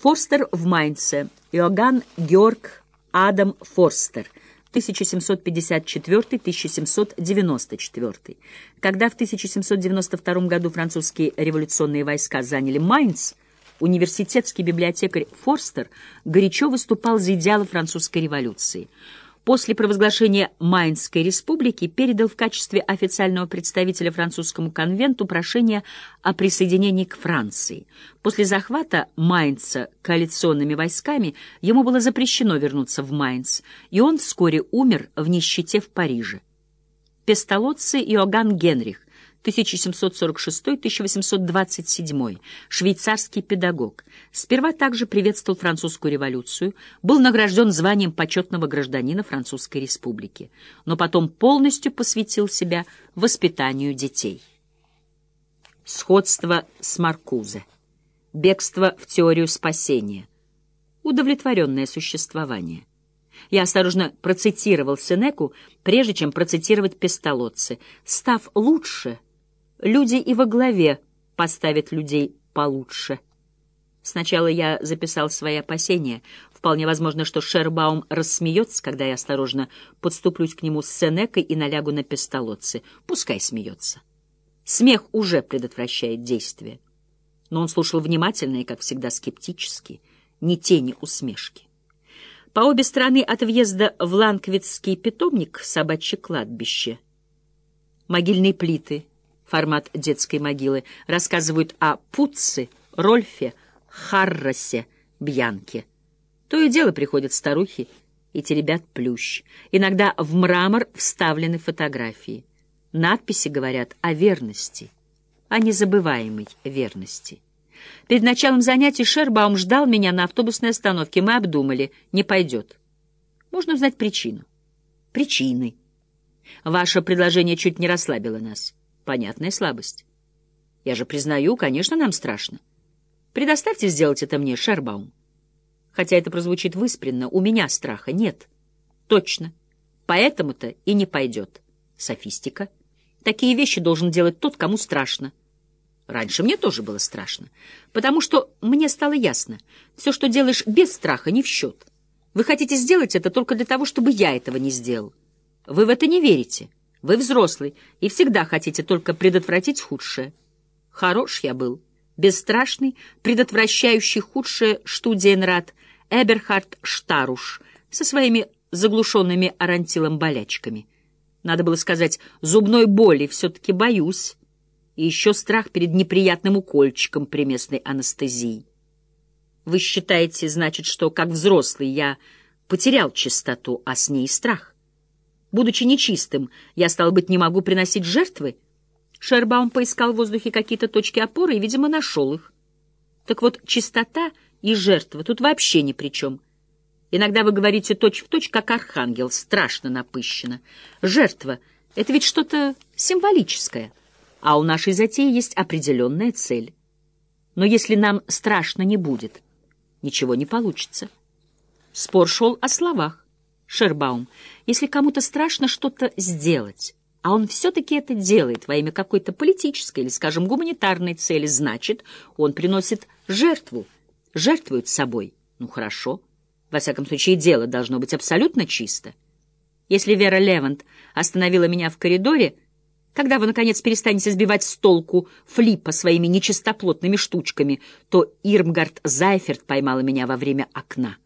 Форстер в Майнце. Иоганн Георг Адам Форстер. 1754-1794. Когда в 1792 году французские революционные войска заняли Майнц, университетский библиотекарь Форстер горячо выступал за идеалы французской революции – после провозглашения Майнской республики передал в качестве официального представителя французскому конвенту прошение о присоединении к Франции. После захвата Майнца коалиционными войсками ему было запрещено вернуться в Майнц, и он вскоре умер в нищете в Париже. Пестолоцци Иоганн Генрих 1746-1827, швейцарский педагог. Сперва также приветствовал французскую революцию, был награжден званием почетного гражданина Французской республики, но потом полностью посвятил себя воспитанию детей. Сходство с Маркузе. Бегство в теорию спасения. Удовлетворенное существование. Я осторожно процитировал Сенеку, прежде чем процитировать Пестолоцци. «Став лучше», Люди и во главе поставят людей получше. Сначала я записал свои опасения. Вполне возможно, что Шербаум рассмеется, когда я осторожно подступлюсь к нему с Сенекой и налягу на пестолотцы. Пускай смеется. Смех уже предотвращает действие. Но он слушал внимательно и, как всегда, скептически, ни тени усмешки. По обе стороны от въезда в Ланквитский питомник собачье кладбище. Могильные плиты — формат детской могилы, рассказывают о Путце, Рольфе, Харросе, Бьянке. То и дело приходят старухи и теребят плющ. Иногда в мрамор вставлены фотографии. Надписи говорят о верности, о незабываемой верности. Перед началом занятий Шербаум ждал меня на автобусной остановке. Мы обдумали, не пойдет. Можно узнать причину. Причины. Ваше предложение чуть не расслабило нас. Понятная слабость. Я же признаю, конечно, нам страшно. Предоставьте сделать это мне, Шербаум. Хотя это прозвучит выспренно, у меня страха нет. Точно. Поэтому-то и не пойдет. Софистика. Такие вещи должен делать тот, кому страшно. Раньше мне тоже было страшно, потому что мне стало ясно, все, что делаешь без страха, не в счет. Вы хотите сделать это только для того, чтобы я этого не сделал. Вы в это не верите. Вы взрослый и всегда хотите только предотвратить худшее. Хорош я был, бесстрашный, предотвращающий худшее Штудиенрат Эберхард Штаруш со своими заглушенными арантилом болячками. Надо было сказать, зубной боли все-таки боюсь. И еще страх перед неприятным укольчиком при местной анестезии. Вы считаете, значит, что, как взрослый, я потерял чистоту, а с ней страх? Будучи нечистым, я, стал быть, не могу приносить жертвы? Шербаум поискал в воздухе какие-то точки опоры и, видимо, нашел их. Так вот, чистота и жертва тут вообще ни при чем. Иногда вы говорите точь-в-точь, точь, как архангел, страшно напыщенно. Жертва — это ведь что-то символическое, а у нашей затеи есть определенная цель. Но если нам страшно не будет, ничего не получится. Спор шел о словах. Шербаум, если кому-то страшно что-то сделать, а он все-таки это делает во имя какой-то политической или, скажем, гуманитарной цели, значит, он приносит жертву, жертвует собой. Ну, хорошо. Во всяком случае, дело должно быть абсолютно чисто. Если Вера Левант остановила меня в коридоре, когда вы, наконец, перестанете сбивать с толку флипа своими нечистоплотными штучками, то Ирмгард Зайферт поймала меня во время окна.